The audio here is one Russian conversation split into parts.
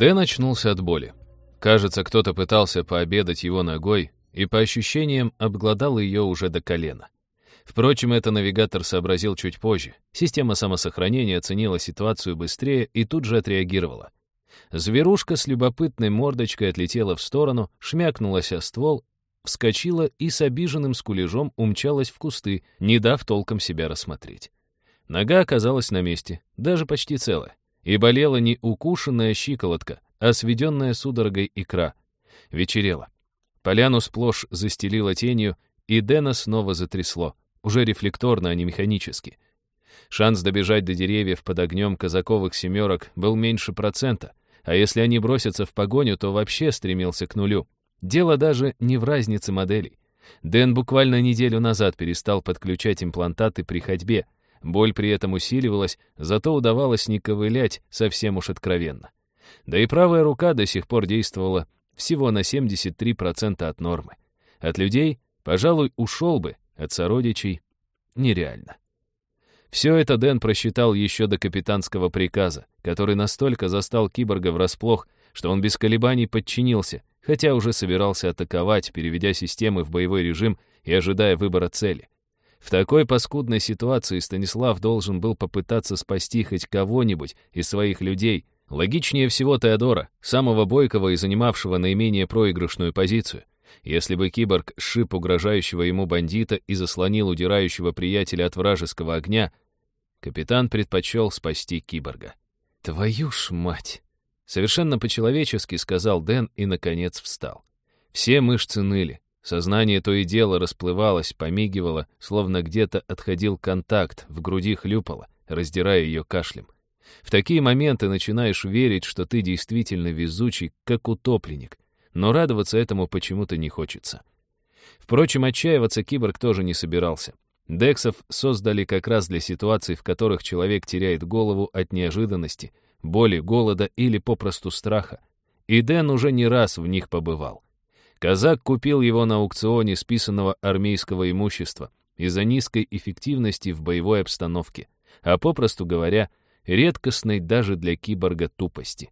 Дэн очнулся от боли. Кажется, кто-то пытался пообедать его ногой, и по ощущениям обглодал ее уже до колена. Впрочем, это навигатор сообразил чуть позже. Система самосохранения оценила ситуацию быстрее и тут же отреагировала. Зверушка с любопытной мордочкой отлетела в сторону, шмякнулась о ствол, вскочила и с обиженным скулежом умчалась в кусты, не дав толком себя рассмотреть. Нога оказалась на месте, даже почти целая, и болела не укушенная щиколотка, а сведенная судорогой икра. Вечерело. Поляну сплошь застелила тенью, и Дэна снова затрясло, уже рефлекторно, а не механически. Шанс добежать до деревьев под огнем казаковых семерок был меньше процента, а если они бросятся в погоню, то вообще стремился к нулю. Дело даже не в разнице моделей. Дэн буквально неделю назад перестал подключать имплантаты при ходьбе. Боль при этом усиливалась, зато удавалось не ковылять совсем уж откровенно. Да и правая рука до сих пор действовала всего на 73% от нормы. От людей, пожалуй, ушел бы, от сородичей — нереально. Все это Дэн просчитал еще до капитанского приказа, который настолько застал киборга врасплох, что он без колебаний подчинился, хотя уже собирался атаковать, переведя системы в боевой режим и ожидая выбора цели. В такой паскудной ситуации Станислав должен был попытаться спасти хоть кого-нибудь из своих людей. Логичнее всего Теодора, самого бойкого и занимавшего наименее проигрышную позицию. Если бы киборг сшиб угрожающего ему бандита и заслонил удирающего приятеля от вражеского огня, капитан предпочел спасти киборга. «Твою ж мать!» Совершенно по-человечески сказал Дэн и, наконец, встал. Все мышцы ныли. Сознание то и дело расплывалось, помигивало, словно где-то отходил контакт, в груди хлюпало, раздирая ее кашлем. В такие моменты начинаешь верить, что ты действительно везучий, как утопленник, но радоваться этому почему-то не хочется. Впрочем, отчаиваться киборг тоже не собирался. Дексов создали как раз для ситуаций, в которых человек теряет голову от неожиданности, боли, голода или попросту страха. И Дэн уже не раз в них побывал. Казак купил его на аукционе списанного армейского имущества из-за низкой эффективности в боевой обстановке, а попросту говоря, редкостной даже для киборга тупости.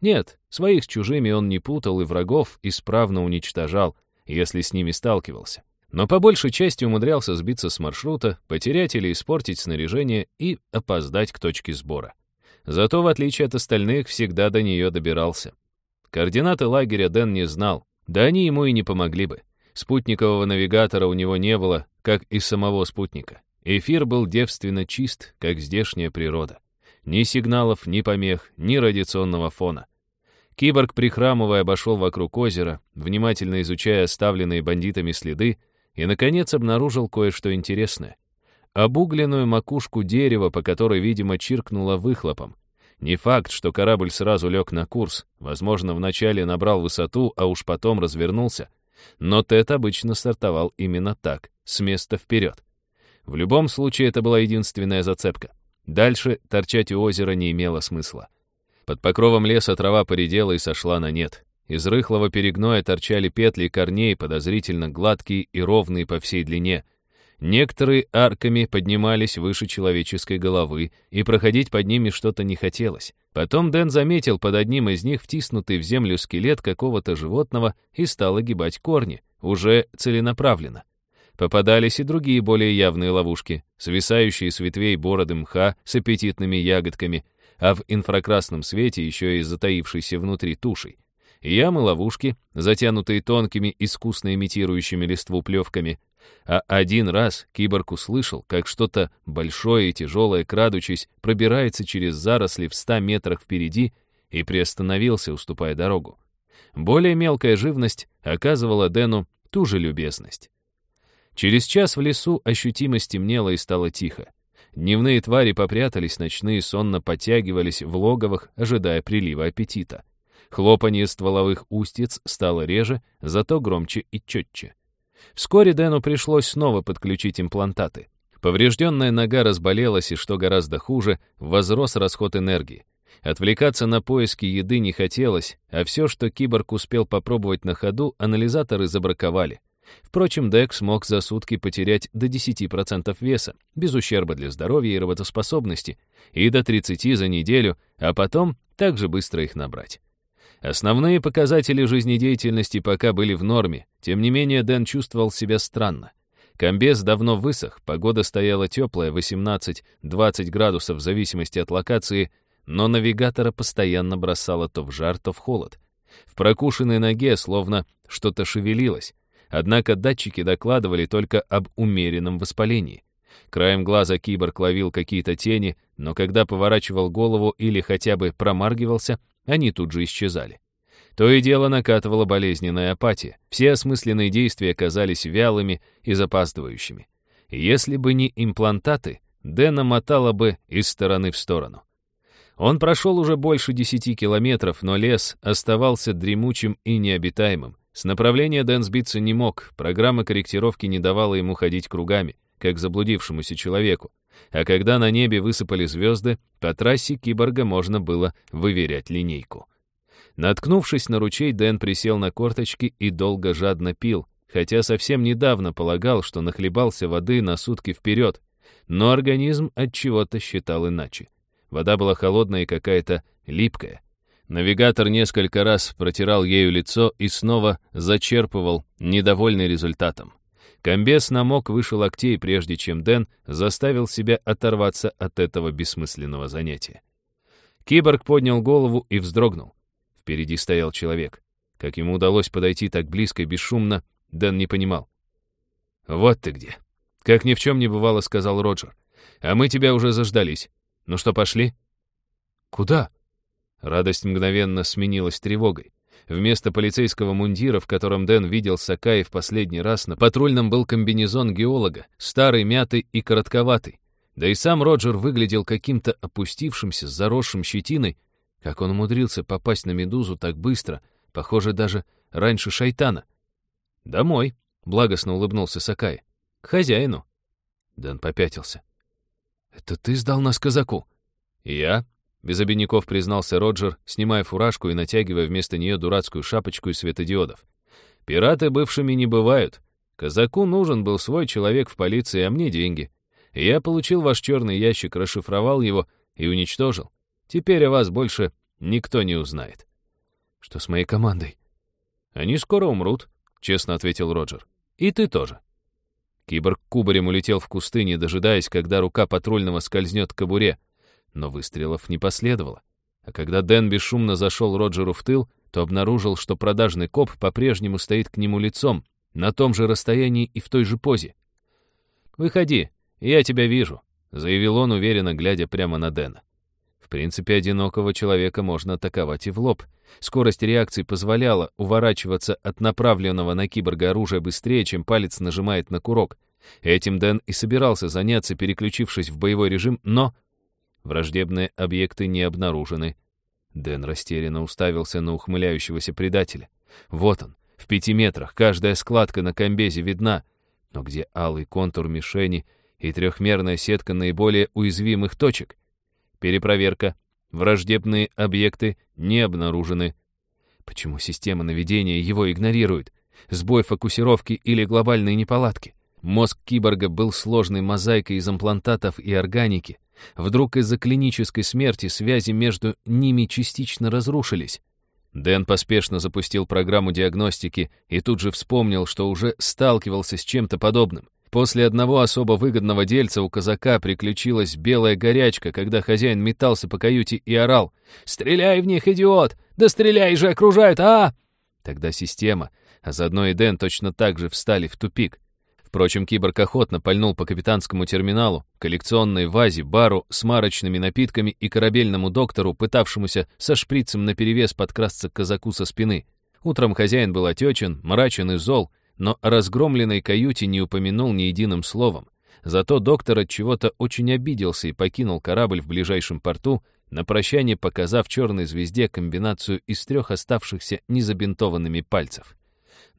Нет, своих с чужими он не путал и врагов исправно уничтожал, если с ними сталкивался. Но по большей части умудрялся сбиться с маршрута, потерять или испортить снаряжение и опоздать к точке сбора. Зато, в отличие от остальных, всегда до нее добирался. Координаты лагеря Дэн не знал, да они ему и не помогли бы. Спутникового навигатора у него не было, как и самого спутника. Эфир был девственно чист, как здешняя природа. Ни сигналов, ни помех, ни радиационного фона. Киборг, прихрамывая, обошел вокруг озера, внимательно изучая оставленные бандитами следы, и, наконец, обнаружил кое-что интересное обугленную макушку дерева, по которой, видимо, чиркнуло выхлопом. Не факт, что корабль сразу лег на курс, возможно, вначале набрал высоту, а уж потом развернулся. Но Тед обычно стартовал именно так, с места вперед. В любом случае, это была единственная зацепка. Дальше торчать у озера не имело смысла. Под покровом леса трава поредела и сошла на нет. Из рыхлого перегноя торчали петли корней, подозрительно гладкие и ровные по всей длине — Некоторые арками поднимались выше человеческой головы, и проходить под ними что-то не хотелось. Потом Дэн заметил под одним из них втиснутый в землю скелет какого-то животного и стал огибать корни, уже целенаправленно. Попадались и другие более явные ловушки, свисающие с ветвей бороды мха с аппетитными ягодками, а в инфракрасном свете еще и затаившейся внутри тушей. Ямы-ловушки, затянутые тонкими, искусно имитирующими листву плевками, а один раз киборг услышал, как что-то большое и тяжелое, крадучись, пробирается через заросли в ста метрах впереди и приостановился, уступая дорогу. Более мелкая живность оказывала Дэну ту же любезность. Через час в лесу ощутимо стемнело и стало тихо. Дневные твари попрятались, ночные сонно подтягивались в логовах, ожидая прилива аппетита. Хлопанье стволовых устиц стало реже, зато громче и четче. Вскоре Дэну пришлось снова подключить имплантаты. Поврежденная нога разболелась, и, что гораздо хуже, возрос расход энергии. Отвлекаться на поиски еды не хотелось, а все, что киборг успел попробовать на ходу, анализаторы забраковали. Впрочем, Декс мог за сутки потерять до 10% веса, без ущерба для здоровья и работоспособности, и до 30% за неделю, а потом также быстро их набрать. Основные показатели жизнедеятельности пока были в норме, тем не менее Дэн чувствовал себя странно. Комбез давно высох, погода стояла теплая, 18-20 градусов в зависимости от локации, но навигатора постоянно бросало то в жар, то в холод. В прокушенной ноге словно что-то шевелилось, однако датчики докладывали только об умеренном воспалении. Краем глаза киборг ловил какие-то тени, но когда поворачивал голову или хотя бы промаргивался, они тут же исчезали. То и дело накатывала болезненная апатия. Все осмысленные действия казались вялыми и запаздывающими. Если бы не имплантаты, Дэна мотала бы из стороны в сторону. Он прошел уже больше десяти километров, но лес оставался дремучим и необитаемым. С направления Дэн сбиться не мог, программа корректировки не давала ему ходить кругами, как заблудившемуся человеку. А когда на небе высыпали звезды, по трассе киборга можно было выверять линейку. Наткнувшись на ручей, Дэн присел на корточки и долго жадно пил, хотя совсем недавно полагал, что нахлебался воды на сутки вперед, но организм от чего-то считал иначе. Вода была холодная и какая-то липкая. Навигатор несколько раз протирал ею лицо и снова зачерпывал, недовольный результатом. Комбес намок выше локтей, прежде чем Дэн заставил себя оторваться от этого бессмысленного занятия. Киборг поднял голову и вздрогнул. Впереди стоял человек. Как ему удалось подойти так близко и бесшумно, Дэн не понимал. «Вот ты где!» Как ни в чем не бывало, сказал Роджер. «А мы тебя уже заждались. Ну что, пошли?» «Куда?» Радость мгновенно сменилась тревогой. Вместо полицейского мундира, в котором Дэн видел Сакаи в последний раз, на патрульном был комбинезон геолога, старый, мятый и коротковатый. Да и сам Роджер выглядел каким-то опустившимся, заросшим щетиной. Как он умудрился попасть на медузу так быстро, похоже, даже раньше шайтана. «Домой», — благостно улыбнулся Сакай. «К хозяину». Дэн попятился. «Это ты сдал нас казаку?» «Я?» — без обиняков признался Роджер, снимая фуражку и натягивая вместо нее дурацкую шапочку из светодиодов. «Пираты бывшими не бывают. Казаку нужен был свой человек в полиции, а мне деньги. Я получил ваш черный ящик, расшифровал его и уничтожил. Теперь о вас больше никто не узнает». «Что с моей командой?» «Они скоро умрут», — честно ответил Роджер. «И ты тоже». Киборг кубарем улетел в кусты, не дожидаясь, когда рука патрульного скользнет к кобуре. Но выстрелов не последовало. А когда Дэн бесшумно зашел Роджеру в тыл, то обнаружил, что продажный коп по-прежнему стоит к нему лицом, на том же расстоянии и в той же позе. «Выходи, я тебя вижу», — заявил он, уверенно глядя прямо на Дэна. В принципе, одинокого человека можно атаковать и в лоб. Скорость реакции позволяла уворачиваться от направленного на киборга оружия быстрее, чем палец нажимает на курок. Этим Дэн и собирался заняться, переключившись в боевой режим, но... Враждебные объекты не обнаружены. Дэн растерянно уставился на ухмыляющегося предателя. Вот он, в пяти метрах, каждая складка на комбезе видна. Но где алый контур мишени и трехмерная сетка наиболее уязвимых точек? Перепроверка. Враждебные объекты не обнаружены. Почему система наведения его игнорирует? Сбой фокусировки или глобальные неполадки? Мозг киборга был сложной мозаикой из имплантатов и органики. Вдруг из-за клинической смерти связи между ними частично разрушились. Дэн поспешно запустил программу диагностики и тут же вспомнил, что уже сталкивался с чем-то подобным. После одного особо выгодного дельца у казака приключилась белая горячка, когда хозяин метался по каюте и орал «Стреляй в них, идиот! Да стреляй же, окружают, а!» Тогда система, а заодно и Дэн точно так же встали в тупик. Впрочем, киборг охотно пальнул по капитанскому терминалу, коллекционной вазе, бару с марочными напитками и корабельному доктору, пытавшемуся со шприцем наперевес подкрасться к казаку со спины. Утром хозяин был отечен, мрачен и зол, но о разгромленной каюте не упомянул ни единым словом. Зато доктор от чего-то очень обиделся и покинул корабль в ближайшем порту, на прощание показав черной звезде комбинацию из трех оставшихся незабинтованными пальцев.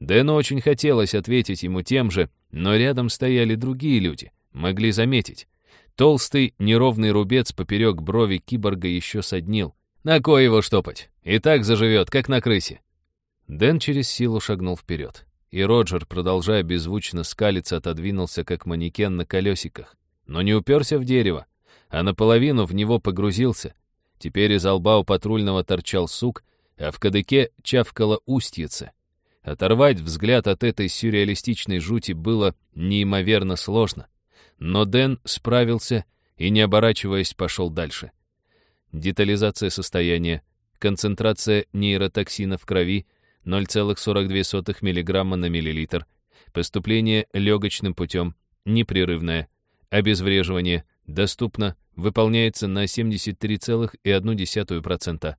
Дэну очень хотелось ответить ему тем же, но рядом стояли другие люди, могли заметить. Толстый неровный рубец поперек брови киборга еще соднил. На кое его штопать? И так заживет, как на крысе. Дэн через силу шагнул вперед и Роджер, продолжая беззвучно скалиться, отодвинулся, как манекен на колесиках. Но не уперся в дерево, а наполовину в него погрузился. Теперь из лба у патрульного торчал сук, а в кадыке чавкала устьица. Оторвать взгляд от этой сюрреалистичной жути было неимоверно сложно. Но Дэн справился и, не оборачиваясь, пошел дальше. Детализация состояния, концентрация нейротоксина в крови 0,42 мг на миллилитр, поступление легочным путем, непрерывное, обезвреживание, доступно, выполняется на 73,1%,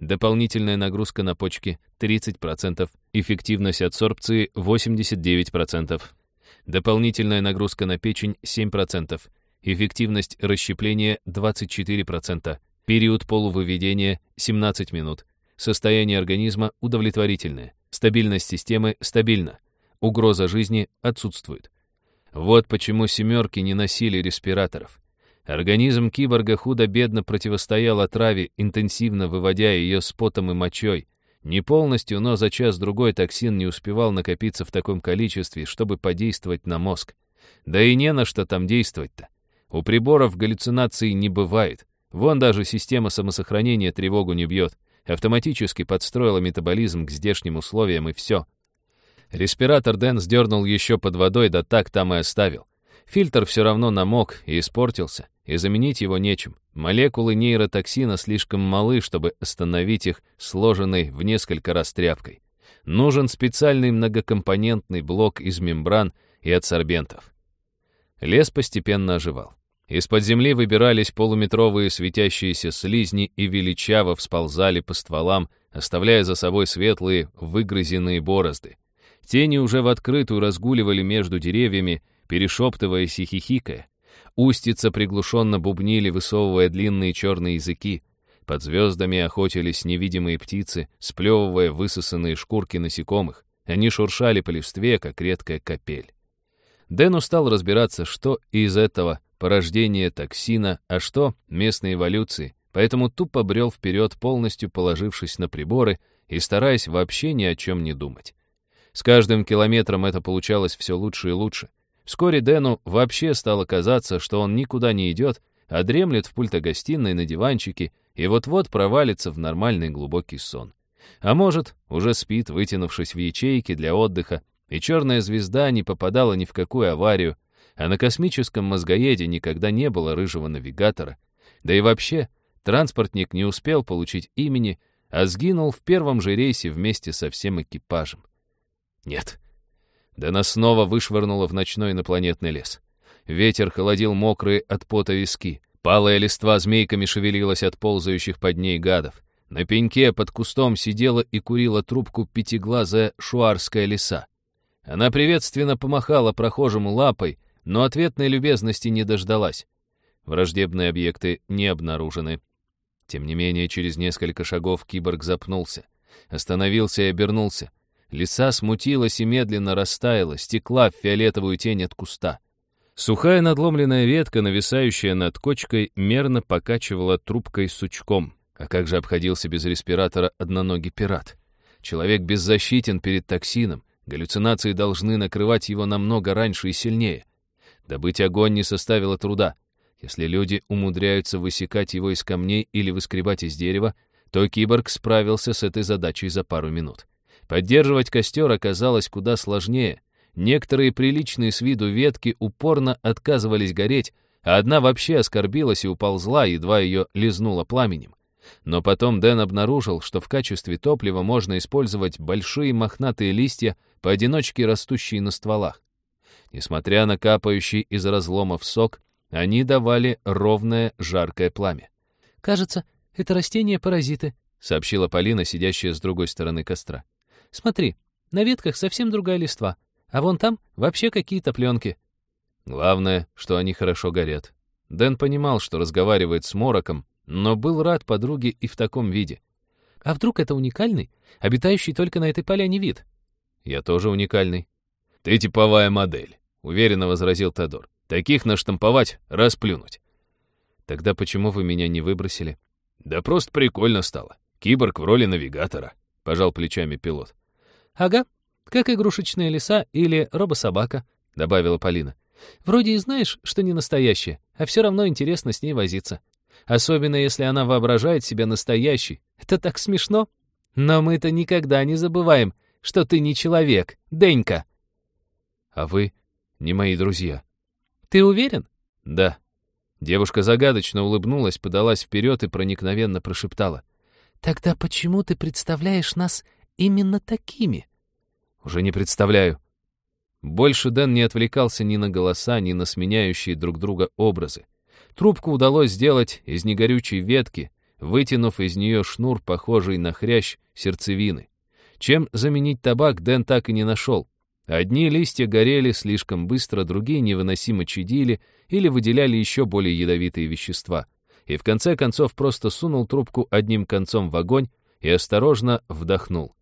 дополнительная нагрузка на почки 30%, эффективность адсорбции 89%, дополнительная нагрузка на печень 7%, эффективность расщепления 24%, период полувыведения 17 минут, состояние организма удовлетворительное, стабильность системы стабильна, угроза жизни отсутствует. Вот почему семерки не носили респираторов. Организм киборга худо-бедно противостоял отраве, интенсивно выводя ее с потом и мочой. Не полностью, но за час-другой токсин не успевал накопиться в таком количестве, чтобы подействовать на мозг. Да и не на что там действовать-то. У приборов галлюцинаций не бывает. Вон даже система самосохранения тревогу не бьет. Автоматически подстроила метаболизм к здешним условиям и все. Респиратор Дэн сдернул еще под водой, да так там и оставил. Фильтр все равно намок и испортился и заменить его нечем. Молекулы нейротоксина слишком малы, чтобы остановить их сложенной в несколько раз тряпкой. Нужен специальный многокомпонентный блок из мембран и адсорбентов. Лес постепенно оживал. Из-под земли выбирались полуметровые светящиеся слизни и величаво всползали по стволам, оставляя за собой светлые, выгрызенные борозды. Тени уже в открытую разгуливали между деревьями, перешептываясь и хихикая. Устица приглушенно бубнили, высовывая длинные черные языки. Под звездами охотились невидимые птицы, сплевывая высосанные шкурки насекомых. Они шуршали по листве, как редкая капель. Дэн устал разбираться, что из этого порождение токсина, а что местной эволюции, поэтому тупо брел вперед, полностью положившись на приборы и стараясь вообще ни о чем не думать. С каждым километром это получалось все лучше и лучше. Вскоре Дэну вообще стало казаться, что он никуда не идет, а дремлет в пульто-гостиной на диванчике и вот-вот провалится в нормальный глубокий сон. А может, уже спит, вытянувшись в ячейке для отдыха, и черная звезда не попадала ни в какую аварию, а на космическом мозгоеде никогда не было рыжего навигатора. Да и вообще, транспортник не успел получить имени, а сгинул в первом же рейсе вместе со всем экипажем. Нет, да нас снова вышвырнуло в ночной инопланетный лес. Ветер холодил мокрые от пота виски. Палая листва змейками шевелилась от ползающих под ней гадов. На пеньке под кустом сидела и курила трубку пятиглазая шуарская лиса. Она приветственно помахала прохожему лапой, но ответной любезности не дождалась. Враждебные объекты не обнаружены. Тем не менее, через несколько шагов киборг запнулся. Остановился и обернулся. Лиса смутилась и медленно растаяла, стекла в фиолетовую тень от куста. Сухая надломленная ветка, нависающая над кочкой, мерно покачивала трубкой сучком. А как же обходился без респиратора одноногий пират? Человек беззащитен перед токсином, галлюцинации должны накрывать его намного раньше и сильнее. Добыть огонь не составило труда. Если люди умудряются высекать его из камней или выскребать из дерева, то киборг справился с этой задачей за пару минут. Поддерживать костер оказалось куда сложнее. Некоторые приличные с виду ветки упорно отказывались гореть, а одна вообще оскорбилась и уползла, едва ее лизнуло пламенем. Но потом Дэн обнаружил, что в качестве топлива можно использовать большие мохнатые листья, поодиночке растущие на стволах. Несмотря на капающий из разломов сок, они давали ровное жаркое пламя. «Кажется, это растения-паразиты», — сообщила Полина, сидящая с другой стороны костра. Смотри, на ветках совсем другая листва, а вон там вообще какие-то пленки. Главное, что они хорошо горят. Дэн понимал, что разговаривает с Мороком, но был рад подруге и в таком виде. А вдруг это уникальный, обитающий только на этой поляне вид? Я тоже уникальный. Ты типовая модель, уверенно возразил Тодор. Таких наштамповать, расплюнуть. Тогда почему вы меня не выбросили? Да просто прикольно стало. Киборг в роли навигатора, пожал плечами пилот. «Ага, как игрушечная лиса или робособака», — добавила Полина. «Вроде и знаешь, что не настоящая, а все равно интересно с ней возиться. Особенно, если она воображает себя настоящей. Это так смешно». Но мы-то никогда не забываем, что ты не человек, Денька. А вы не мои друзья. Ты уверен? Да. Девушка загадочно улыбнулась, подалась вперед и проникновенно прошептала. Тогда почему ты представляешь нас именно такими? Уже не представляю. Больше Дэн не отвлекался ни на голоса, ни на сменяющие друг друга образы. Трубку удалось сделать из негорючей ветки, вытянув из нее шнур, похожий на хрящ сердцевины. Чем заменить табак, Дэн так и не нашел. Одни листья горели слишком быстро, другие невыносимо чадили или выделяли еще более ядовитые вещества. И в конце концов просто сунул трубку одним концом в огонь и осторожно вдохнул.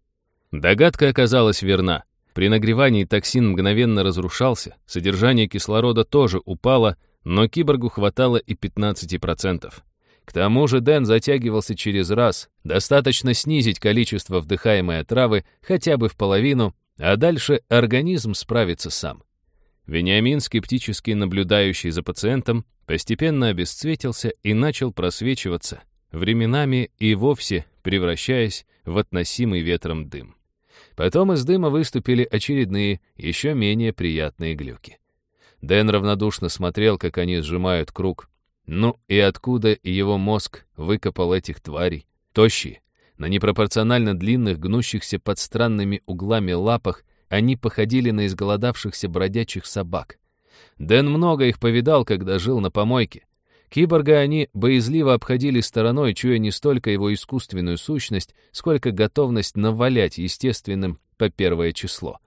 Догадка оказалась верна. При нагревании токсин мгновенно разрушался, содержание кислорода тоже упало, но киборгу хватало и 15%. К тому же Дэн затягивался через раз, достаточно снизить количество вдыхаемой отравы хотя бы в половину, а дальше организм справится сам. Вениамин, скептически наблюдающий за пациентом, постепенно обесцветился и начал просвечиваться, временами и вовсе превращаясь в относимый ветром дым. Потом из дыма выступили очередные, еще менее приятные глюки. Дэн равнодушно смотрел, как они сжимают круг. Ну и откуда его мозг выкопал этих тварей? Тощие, на непропорционально длинных, гнущихся под странными углами лапах, они походили на изголодавшихся бродячих собак. Дэн много их повидал, когда жил на помойке. Киборга они боязливо обходили стороной, чуя не столько его искусственную сущность, сколько готовность навалять естественным по первое число.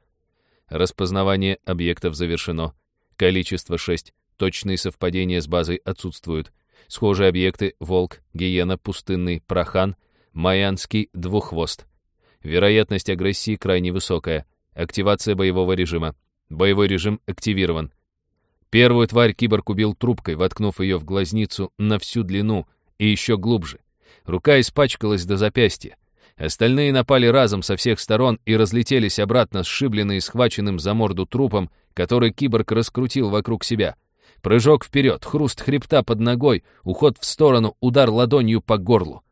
Распознавание объектов завершено. Количество 6. Точные совпадения с базой отсутствуют. Схожие объекты — волк, гиена, пустынный, прохан — Майянский двуххвост. Вероятность агрессии крайне высокая. Активация боевого режима. Боевой режим активирован. Первую тварь киборг убил трубкой, воткнув ее в глазницу на всю длину и еще глубже. Рука испачкалась до запястья. Остальные напали разом со всех сторон и разлетелись обратно, сшибленные схваченным за морду трупом, который киборг раскрутил вокруг себя. Прыжок вперед, хруст хребта под ногой, уход в сторону, удар ладонью по горлу.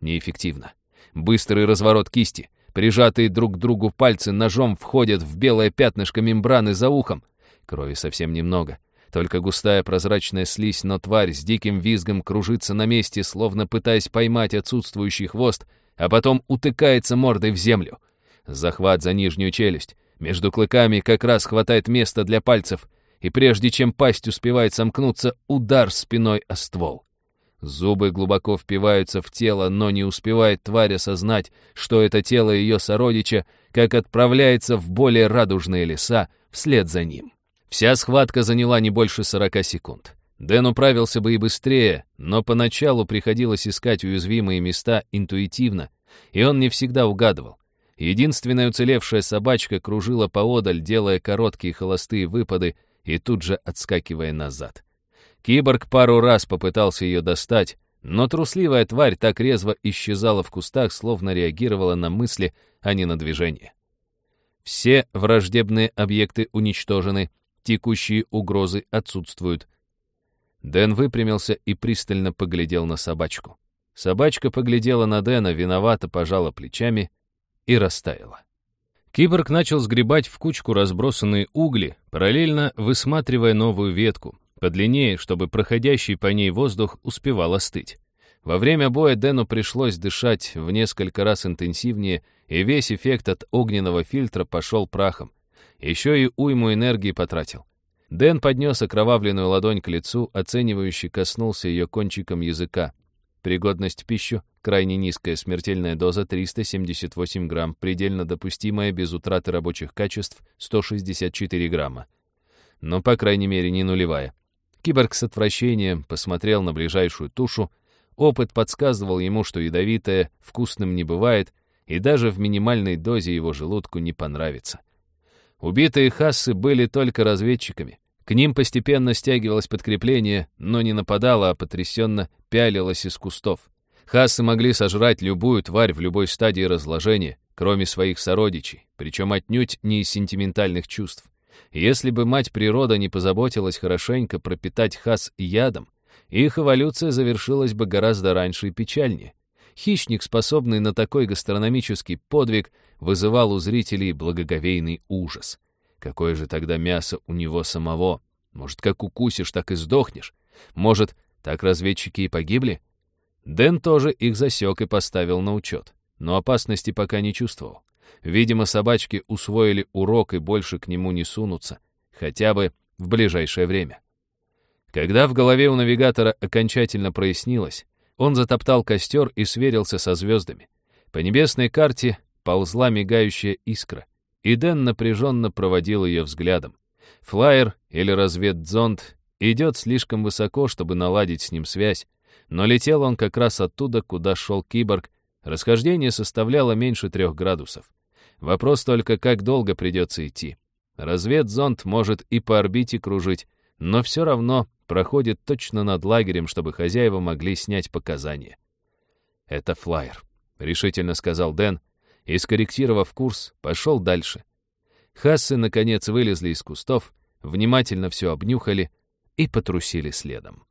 Неэффективно. Быстрый разворот кисти. Прижатые друг к другу пальцы ножом входят в белое пятнышко мембраны за ухом. Крови совсем немного. Только густая прозрачная слизь, но тварь с диким визгом кружится на месте, словно пытаясь поймать отсутствующий хвост, а потом утыкается мордой в землю. Захват за нижнюю челюсть. Между клыками как раз хватает места для пальцев, и прежде чем пасть успевает сомкнуться, удар спиной о ствол. Зубы глубоко впиваются в тело, но не успевает тварь осознать, что это тело ее сородича, как отправляется в более радужные леса вслед за ним. Вся схватка заняла не больше 40 секунд. Дэн управился бы и быстрее, но поначалу приходилось искать уязвимые места интуитивно, и он не всегда угадывал. Единственная уцелевшая собачка кружила поодаль, делая короткие холостые выпады и тут же отскакивая назад. Киборг пару раз попытался ее достать, но трусливая тварь так резво исчезала в кустах, словно реагировала на мысли, а не на движение. Все враждебные объекты уничтожены, текущие угрозы отсутствуют. Дэн выпрямился и пристально поглядел на собачку. Собачка поглядела на Дэна, виновато пожала плечами и растаяла. Киборг начал сгребать в кучку разбросанные угли, параллельно высматривая новую ветку, подлиннее, чтобы проходящий по ней воздух успевал остыть. Во время боя Дэну пришлось дышать в несколько раз интенсивнее, и весь эффект от огненного фильтра пошел прахом. Еще и уйму энергии потратил. Дэн поднес окровавленную ладонь к лицу, оценивающе коснулся ее кончиком языка. Пригодность в пищу, крайне низкая смертельная доза 378 грамм, предельно допустимая без утраты рабочих качеств 164 грамма. Но, по крайней мере, не нулевая. Киборг с отвращением посмотрел на ближайшую тушу. Опыт подсказывал ему, что ядовитое вкусным не бывает, и даже в минимальной дозе его желудку не понравится. Убитые хассы были только разведчиками. К ним постепенно стягивалось подкрепление, но не нападало, а потрясенно пялилось из кустов. Хассы могли сожрать любую тварь в любой стадии разложения, кроме своих сородичей, причем отнюдь не из сентиментальных чувств. Если бы мать природа не позаботилась хорошенько пропитать хас ядом, их эволюция завершилась бы гораздо раньше и печальнее. Хищник, способный на такой гастрономический подвиг, вызывал у зрителей благоговейный ужас. Какое же тогда мясо у него самого? Может, как укусишь, так и сдохнешь? Может, так разведчики и погибли? Дэн тоже их засек и поставил на учет, но опасности пока не чувствовал. Видимо, собачки усвоили урок и больше к нему не сунутся, хотя бы в ближайшее время. Когда в голове у навигатора окончательно прояснилось, он затоптал костер и сверился со звездами. По небесной карте ползла мигающая искра, и Дэн напряженно проводил ее взглядом. Флайер или разведзонд идет слишком высоко, чтобы наладить с ним связь, но летел он как раз оттуда, куда шел киборг. Расхождение составляло меньше трех градусов. Вопрос только, как долго придется идти. Разведзонд может и по орбите кружить, но все равно проходит точно над лагерем, чтобы хозяева могли снять показания. «Это флайер», — решительно сказал Дэн, и, скорректировав курс, пошел дальше. Хассы, наконец, вылезли из кустов, внимательно все обнюхали и потрусили следом.